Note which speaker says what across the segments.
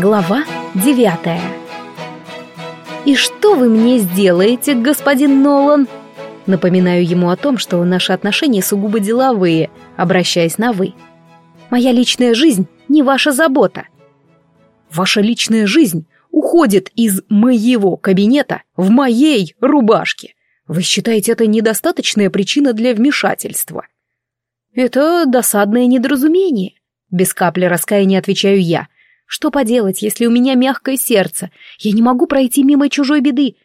Speaker 1: Глава девятая «И что вы мне сделаете, господин Нолан?» Напоминаю ему о том, что наши отношения сугубо деловые, обращаясь на «вы». «Моя личная жизнь не ваша забота». «Ваша личная жизнь уходит из моего кабинета в моей рубашке. Вы считаете это недостаточная причина для вмешательства?» «Это досадное недоразумение», — без капли раскаяния отвечаю я — что поделать, если у меня мягкое сердце? Я не могу пройти мимо чужой беды.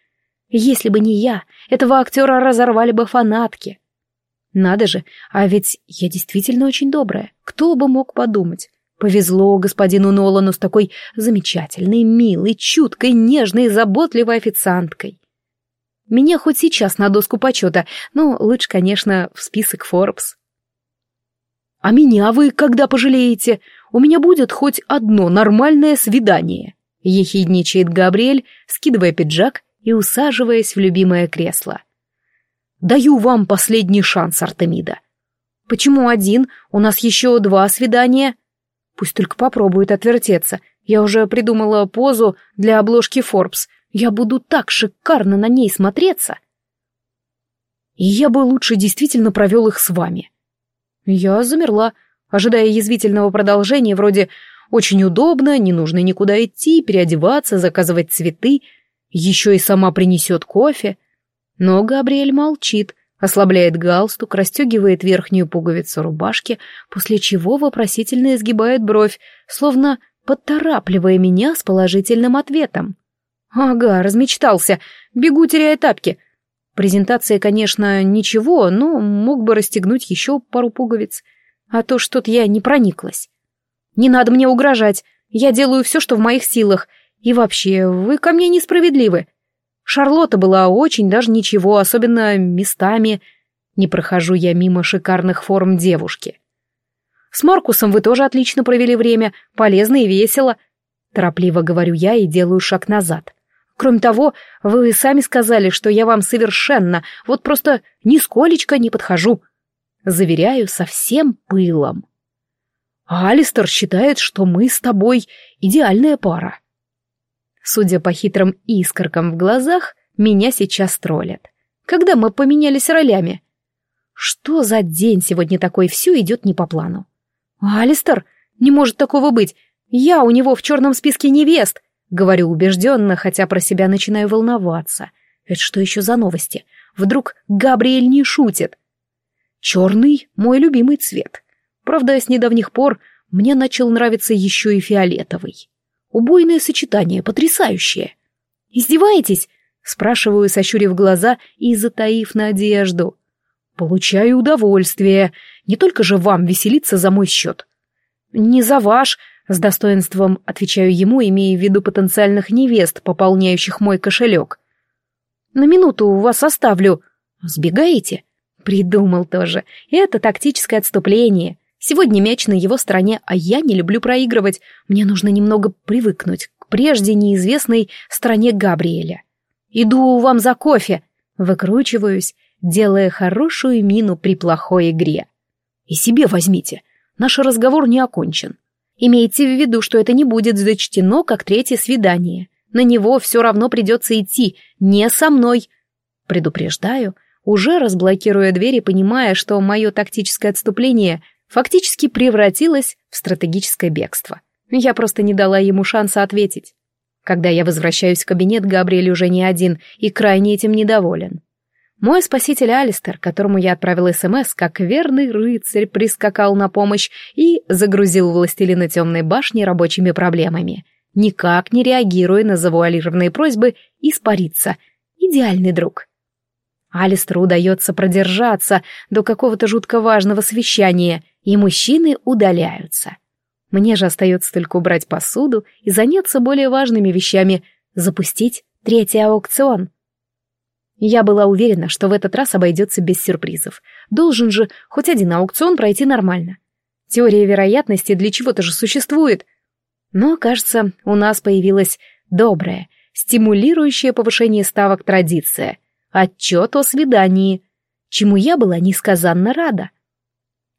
Speaker 1: Если бы не я, этого актера разорвали бы фанатки. Надо же, а ведь я действительно очень добрая. Кто бы мог подумать? Повезло господину Нолану с такой замечательной, милой, чуткой, нежной, заботливой официанткой. Меня хоть сейчас на доску почета, но лучше, конечно, в список Forbes. «А меня вы когда пожалеете? У меня будет хоть одно нормальное свидание», — ехидничает Габриэль, скидывая пиджак и усаживаясь в любимое кресло. «Даю вам последний шанс, Артемида». «Почему один? У нас еще два свидания». «Пусть только попробует отвертеться. Я уже придумала позу для обложки Forbes. Я буду так шикарно на ней смотреться». «И я бы лучше действительно провел их с вами», я замерла, ожидая язвительного продолжения вроде «очень удобно, не нужно никуда идти, переодеваться, заказывать цветы, еще и сама принесет кофе». Но Габриэль молчит, ослабляет галстук, расстегивает верхнюю пуговицу рубашки, после чего вопросительно изгибает бровь, словно подторапливая меня с положительным ответом. «Ага, размечтался. Бегу, теряя тапки. Презентация, конечно, ничего, но мог бы расстегнуть еще пару пуговиц. А то что-то я не прониклась. Не надо мне угрожать. Я делаю все, что в моих силах. И вообще, вы ко мне несправедливы. Шарлотта была очень даже ничего, особенно местами. Не прохожу я мимо шикарных форм девушки. С Маркусом вы тоже отлично провели время, полезно и весело. Торопливо говорю я и делаю шаг назад. Кроме того, вы сами сказали, что я вам совершенно, вот просто нисколечко не подхожу. Заверяю, со всем пылом. Алистер считает, что мы с тобой идеальная пара. Судя по хитрым искоркам в глазах, меня сейчас троллят. Когда мы поменялись ролями? Что за день сегодня такой, все идет не по плану. Алистер, не может такого быть. Я у него в черном списке невест. Говорю убежденно, хотя про себя начинаю волноваться. Это что еще за новости? Вдруг Габриэль не шутит? Черный — мой любимый цвет. Правда, с недавних пор мне начал нравиться еще и фиолетовый. Убойное сочетание, потрясающее. «Издеваетесь?» — спрашиваю, сощурив глаза и затаив надежду. «Получаю удовольствие. Не только же вам веселиться за мой счет». «Не за ваш», с достоинством отвечаю ему, имея в виду потенциальных невест, пополняющих мой кошелек. «На минуту вас оставлю. Сбегаете?» Придумал тоже. Это тактическое отступление. Сегодня мяч на его стороне, а я не люблю проигрывать. Мне нужно немного привыкнуть к прежде неизвестной стороне Габриэля. «Иду вам за кофе!» Выкручиваюсь, делая хорошую мину при плохой игре. «И себе возьмите. Наш разговор не окончен. Имейте в виду, что это не будет зачтено как третье свидание. На него все равно придется идти, не со мной. Предупреждаю, уже разблокируя дверь и понимая, что мое тактическое отступление фактически превратилось в стратегическое бегство. Я просто не дала ему шанса ответить. Когда я возвращаюсь в кабинет, Габриэль уже не один и крайне этим недоволен. Мой спаситель Алистер, которому я отправил СМС, как верный рыцарь, прискакал на помощь и загрузил властелина темной башни рабочими проблемами, никак не реагируя на завуалированные просьбы испариться. Идеальный друг. Алистеру удается продержаться до какого-то жутко важного совещания, и мужчины удаляются. Мне же остается только убрать посуду и заняться более важными вещами — запустить третий аукцион. Я была уверена, что в этот раз обойдется без сюрпризов. Должен же хоть один аукцион пройти нормально. Теория вероятности для чего-то же существует. Но, кажется, у нас появилась добрая, стимулирующая повышение ставок традиция. Отчет о свидании, чему я была несказанно рада.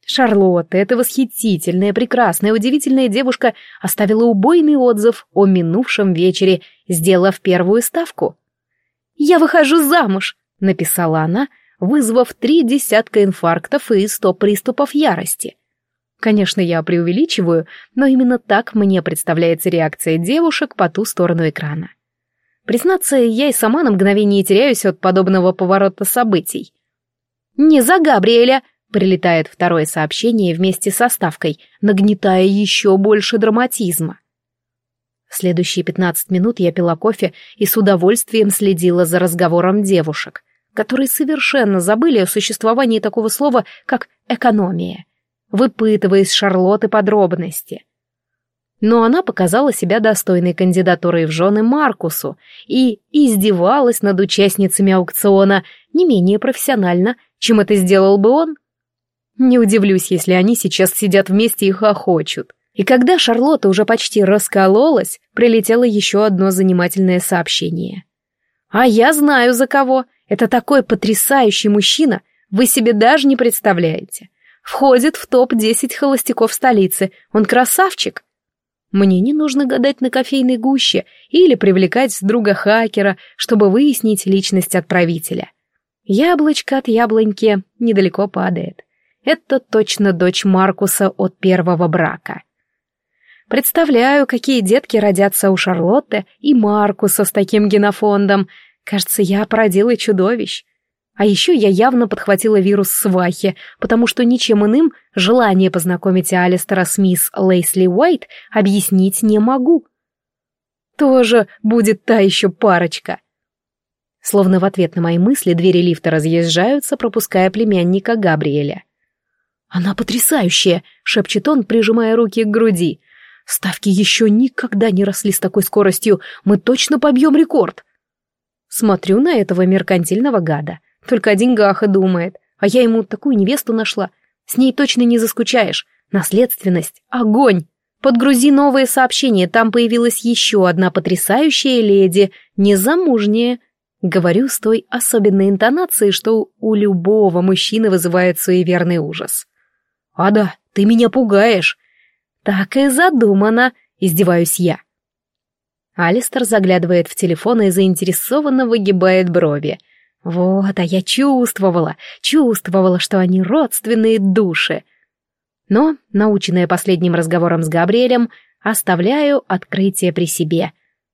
Speaker 1: Шарлотта, эта восхитительная, прекрасная, удивительная девушка оставила убойный отзыв о минувшем вечере, сделав первую ставку. «Я выхожу замуж», — написала она, вызвав три десятка инфарктов и сто приступов ярости. Конечно, я преувеличиваю, но именно так мне представляется реакция девушек по ту сторону экрана. Признаться, я и сама на мгновение теряюсь от подобного поворота событий. «Не за Габриэля!» — прилетает второе сообщение вместе со ставкой, нагнетая еще больше драматизма. Следующие пятнадцать минут я пила кофе и с удовольствием следила за разговором девушек, которые совершенно забыли о существовании такого слова, как «экономия», выпытывая из Шарлотты подробности — но она показала себя достойной кандидатурой в жены Маркусу и издевалась над участницами аукциона не менее профессионально, чем это сделал бы он. Не удивлюсь, если они сейчас сидят вместе и хохочут. И когда Шарлотта уже почти раскололась, прилетело еще одно занимательное сообщение. «А я знаю, за кого. Это такой потрясающий мужчина, вы себе даже не представляете. Входит в топ-10 холостяков столицы. Он красавчик. Мне не нужно гадать на кофейной гуще или привлекать друга-хакера, чтобы выяснить личность отправителя. Яблочко от яблоньки недалеко падает. Это точно дочь Маркуса от первого брака. Представляю, какие детки родятся у Шарлотты и Маркуса с таким генофондом. Кажется, я породила чудовищ. А еще я явно подхватила вирус свахи, потому что ничем иным желание познакомить Алистера с мисс Лейсли Уайт объяснить не могу. Тоже будет та еще парочка. Словно в ответ на мои мысли двери лифта разъезжаются, пропуская племянника Габриэля. «Она потрясающая!» — шепчет он, прижимая руки к груди. «Ставки еще никогда не росли с такой скоростью. Мы точно побьем рекорд!» Смотрю на этого меркантильного гада. Только о деньгах и думает. А я ему такую невесту нашла. С ней точно не заскучаешь. Наследственность. Огонь. Подгрузи новые сообщения. Там появилась еще одна потрясающая леди. Незамужняя. Говорю с той особенной интонацией, что у любого мужчины вызывает суеверный ужас. «Ада, ты меня пугаешь!» «Так и задумано», — издеваюсь я. Алистер заглядывает в телефон и заинтересованно выгибает брови — вот, а я чувствовала, чувствовала, что они родственные души. Но, наученная последним разговором с Габриэлем, оставляю открытие при себе.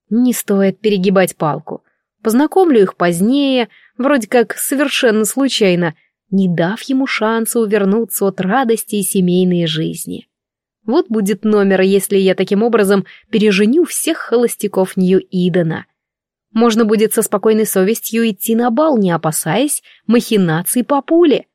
Speaker 1: Не стоит перегибать палку. Познакомлю их позднее, вроде как совершенно случайно, не дав ему шанса увернуться от радости и семейной жизни. Вот будет номер, если я таким образом переженю всех холостяков Нью-Идена. Можно будет со спокойной совестью идти на бал, не опасаясь махинаций по пуле.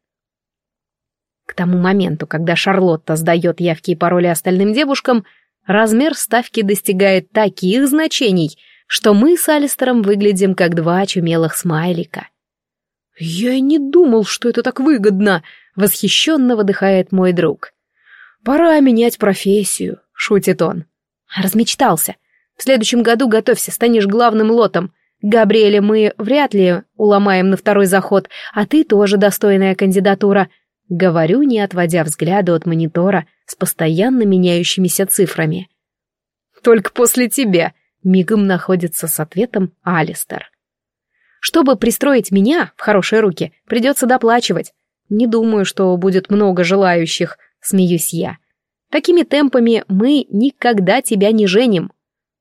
Speaker 1: К тому моменту, когда Шарлотта сдает явки и пароли остальным девушкам, размер ставки достигает таких значений, что мы с Алистером выглядим как два очумелых смайлика. «Я и не думал, что это так выгодно», — восхищенно выдыхает мой друг. «Пора менять профессию», — шутит он. Размечтался. В следующем году готовься, станешь главным лотом. Габриэля мы вряд ли уломаем на второй заход, а ты тоже достойная кандидатура. Говорю, не отводя взгляда от монитора с постоянно меняющимися цифрами. Только после тебя, мигом находится с ответом Алистер. Чтобы пристроить меня в хорошие руки, придется доплачивать. Не думаю, что будет много желающих, смеюсь я. Такими темпами мы никогда тебя не женим.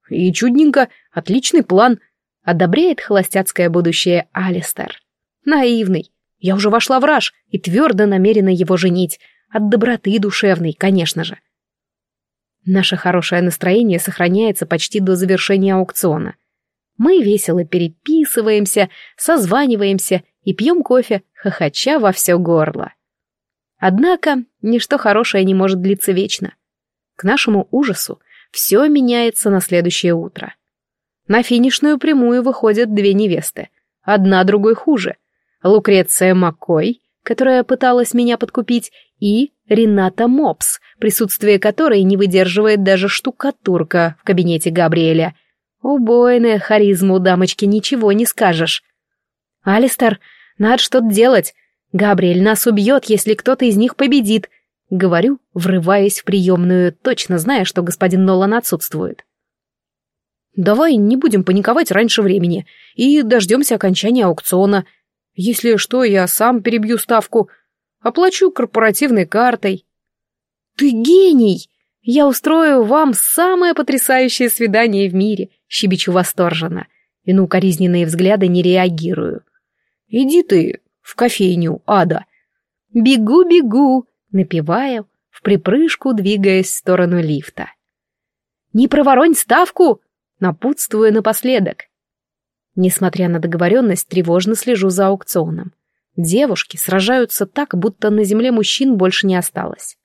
Speaker 1: И чудненько, отличный план. Одобряет холостяцкое будущее Алистер. Наивный. Я уже вошла в раж и твердо намерена его женить. От доброты душевной, конечно же. Наше хорошее настроение сохраняется почти до завершения аукциона. Мы весело переписываемся, созваниваемся и пьем кофе, хохоча во все горло. Однако ничто хорошее не может длиться вечно. К нашему ужасу все меняется на следующее утро. На финишную прямую выходят две невесты. Одна другой хуже. Лукреция Маккой, которая пыталась меня подкупить, и Рената Мопс, присутствие которой не выдерживает даже штукатурка в кабинете Габриэля. Убойная харизма у дамочки, ничего не скажешь. «Алистер, надо что-то делать. Габриэль нас убьет, если кто-то из них победит», Говорю, врываясь в приемную, точно зная, что господин Нолан отсутствует. «Давай не будем паниковать раньше времени и дождемся окончания аукциона. Если что, я сам перебью ставку, оплачу корпоративной картой». «Ты гений! Я устрою вам самое потрясающее свидание в мире!» — щебечу восторженно и на укоризненные взгляды не реагирую. «Иди ты в кофейню, Ада!» «Бегу, бегу!» — напеваю, в припрыжку двигаясь в сторону лифта. «Не проворонь ставку!» — напутствую напоследок. Несмотря на договоренность, тревожно слежу за аукционом. Девушки сражаются так, будто на земле мужчин больше не осталось.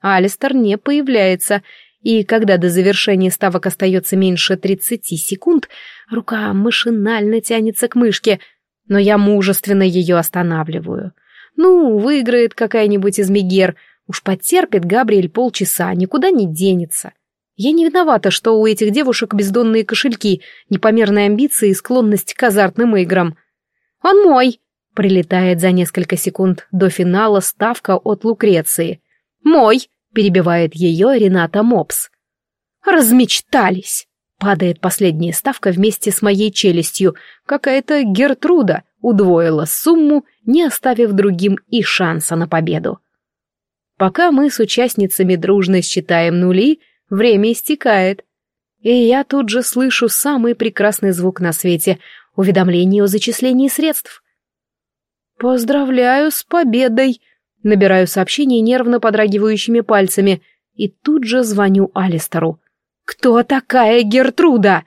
Speaker 1: Алистер не появляется, и когда до завершения ставок остается меньше 30 секунд, рука машинально тянется к мышке, но я мужественно ее останавливаю. Ну, выиграет какая-нибудь из Мегер, уж потерпит Габриэль полчаса, никуда не денется. Я не виновата, что у этих девушек бездонные кошельки, непомерные амбиции и склонность к азартным играм. «Он мой!» — прилетает за несколько секунд до финала ставка от Лукреции. «Мой!» перебивает ее Рената Мопс. «Размечтались!» Падает последняя ставка вместе с моей челюстью. Какая-то Гертруда удвоила сумму, не оставив другим и шанса на победу. Пока мы с участницами дружно считаем нули, время истекает. И я тут же слышу самый прекрасный звук на свете — уведомление о зачислении средств. «Поздравляю с победой!» Набираю сообщение нервно подрагивающими пальцами и тут же звоню Алистеру. «Кто такая Гертруда?»